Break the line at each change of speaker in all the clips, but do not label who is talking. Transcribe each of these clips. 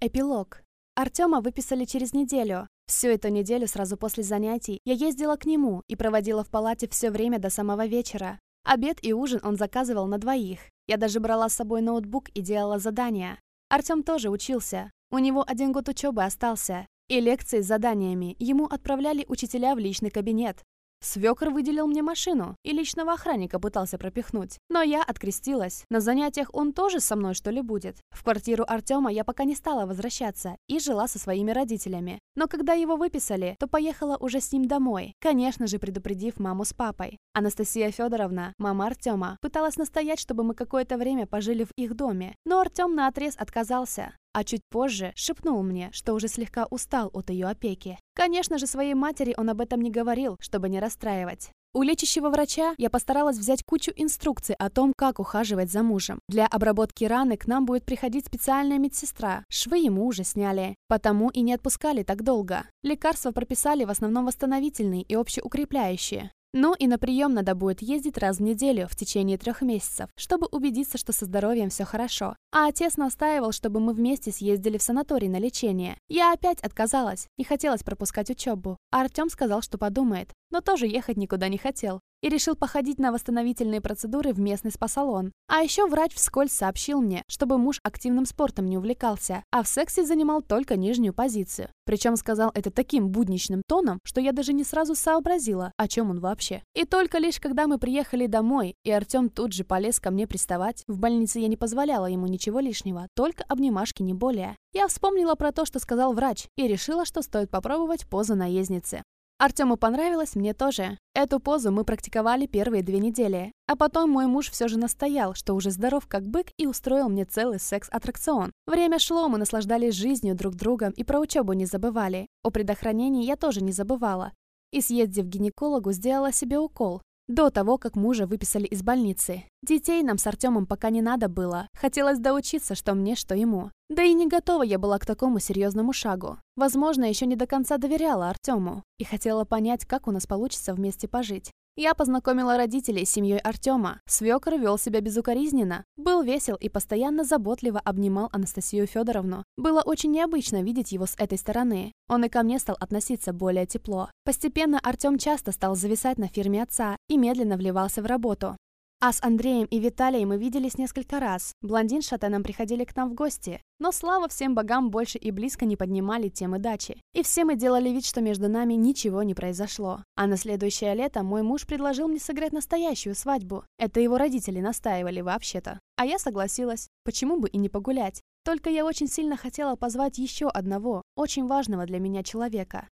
Эпилог. Артема выписали через неделю. Всю эту неделю сразу после занятий я ездила к нему и проводила в палате все время до самого вечера. Обед и ужин он заказывал на двоих. Я даже брала с собой ноутбук и делала задания. Артем тоже учился. У него один год учебы остался. И лекции с заданиями ему отправляли учителя в личный кабинет. Свекр выделил мне машину и личного охранника пытался пропихнуть. Но я открестилась. На занятиях он тоже со мной, что ли, будет? В квартиру Артема я пока не стала возвращаться и жила со своими родителями. Но когда его выписали, то поехала уже с ним домой, конечно же, предупредив маму с папой. Анастасия Федоровна, мама Артема, пыталась настоять, чтобы мы какое-то время пожили в их доме. Но Артем наотрез отказался а чуть позже шепнул мне, что уже слегка устал от ее опеки. Конечно же, своей матери он об этом не говорил, чтобы не расстраивать. У лечащего врача я постаралась взять кучу инструкций о том, как ухаживать за мужем. Для обработки раны к нам будет приходить специальная медсестра. Швы ему уже сняли. Потому и не отпускали так долго. Лекарства прописали в основном восстановительные и общеукрепляющие. Ну и на прием надо будет ездить раз в неделю в течение трех месяцев, чтобы убедиться, что со здоровьем все хорошо. А отец настаивал, чтобы мы вместе съездили в санаторий на лечение. Я опять отказалась, не хотелось пропускать учебу. А Артем сказал, что подумает, но тоже ехать никуда не хотел и решил походить на восстановительные процедуры в местный спа-салон. А еще врач вскользь сообщил мне, чтобы муж активным спортом не увлекался, а в сексе занимал только нижнюю позицию. Причем сказал это таким будничным тоном, что я даже не сразу сообразила, о чем он вообще. И только лишь когда мы приехали домой, и Артем тут же полез ко мне приставать, в больнице я не позволяла ему ничего лишнего, только обнимашки не более. Я вспомнила про то, что сказал врач, и решила, что стоит попробовать позу наездницы. Артему понравилось, мне тоже. Эту позу мы практиковали первые две недели. А потом мой муж все же настоял, что уже здоров как бык и устроил мне целый секс-аттракцион. Время шло, мы наслаждались жизнью друг другом и про учебу не забывали. О предохранении я тоже не забывала. И съездив к гинекологу, сделала себе укол, до того, как мужа выписали из больницы. Детей нам с Артемом пока не надо было. Хотелось доучиться, что мне, что ему. Да и не готова я была к такому серьезному шагу. Возможно, еще не до конца доверяла Артему и хотела понять, как у нас получится вместе пожить. Я познакомила родителей с семьей Артема. Свекр вел себя безукоризненно, был весел и постоянно заботливо обнимал Анастасию Федоровну. Было очень необычно видеть его с этой стороны. Он и ко мне стал относиться более тепло. Постепенно Артем часто стал зависать на фирме отца и медленно вливался в работу. А с Андреем и Виталием мы виделись несколько раз. Блондин с Шатеном приходили к нам в гости. Но слава всем богам больше и близко не поднимали темы дачи. И все мы делали вид, что между нами ничего не произошло. А на следующее лето мой муж предложил мне сыграть настоящую свадьбу. Это его родители настаивали вообще-то. А я согласилась. Почему бы и не погулять? Только я очень сильно хотела позвать еще одного, очень важного для меня человека.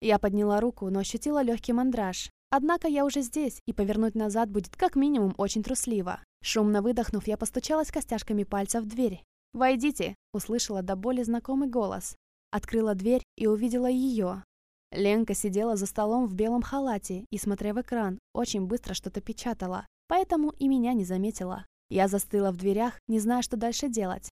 Я подняла руку, но ощутила легкий мандраж. Однако я уже здесь, и повернуть назад будет как минимум очень трусливо. Шумно выдохнув, я постучалась костяшками пальца в дверь. «Войдите!» — услышала до боли знакомый голос. Открыла дверь и увидела ее. Ленка сидела за столом в белом халате и, смотря в экран, очень быстро что-то печатала, поэтому и меня не заметила. Я застыла в дверях, не зная, что дальше делать.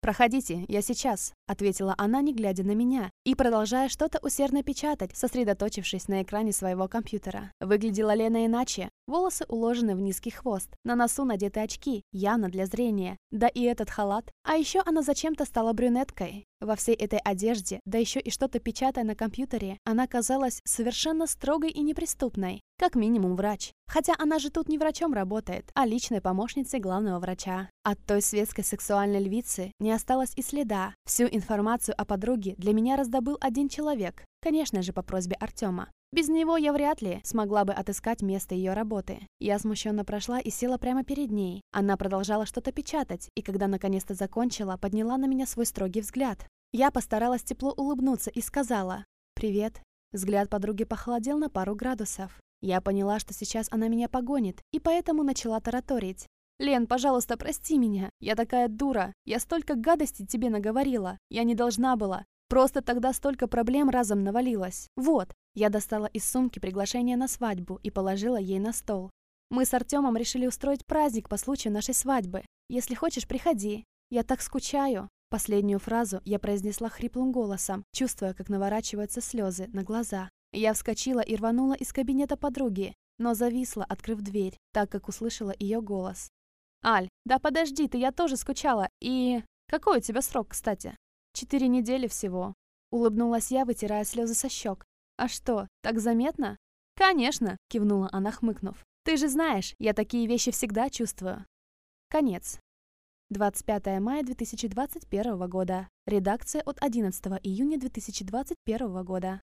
«Проходите, я сейчас», — ответила она, не глядя на меня, и продолжая что-то усердно печатать, сосредоточившись на экране своего компьютера. Выглядела Лена иначе. Волосы уложены в низкий хвост, на носу надеты очки, явно для зрения, да и этот халат. А еще она зачем-то стала брюнеткой. Во всей этой одежде, да еще и что-то печатая на компьютере, она казалась совершенно строгой и неприступной, как минимум врач. Хотя она же тут не врачом работает, а личной помощницей главного врача. От той светской сексуальной львицы не осталось и следа. Всю информацию о подруге для меня раздобыл один человек, конечно же по просьбе Артема. Без него я вряд ли смогла бы отыскать место ее работы. Я смущенно прошла и села прямо перед ней. Она продолжала что-то печатать, и когда наконец-то закончила, подняла на меня свой строгий взгляд. Я постаралась тепло улыбнуться и сказала «Привет». Взгляд подруги похолодел на пару градусов. Я поняла, что сейчас она меня погонит, и поэтому начала тараторить. «Лен, пожалуйста, прости меня. Я такая дура. Я столько гадостей тебе наговорила. Я не должна была. Просто тогда столько проблем разом навалилось. Вот, я достала из сумки приглашение на свадьбу и положила ей на стол. Мы с Артемом решили устроить праздник по случаю нашей свадьбы. Если хочешь, приходи. Я так скучаю. Последнюю фразу я произнесла хриплым голосом, чувствуя, как наворачиваются слезы на глаза. Я вскочила и рванула из кабинета подруги, но зависла, открыв дверь, так как услышала ее голос. «Аль, да подожди ты, я тоже скучала, и... Какой у тебя срок, кстати?» Четыре недели всего. Улыбнулась я, вытирая слезы со щек. А что, так заметно? Конечно, кивнула она, хмыкнув. Ты же знаешь, я такие вещи всегда чувствую. Конец. 25 мая 2021 года. Редакция от 11 июня 2021 года.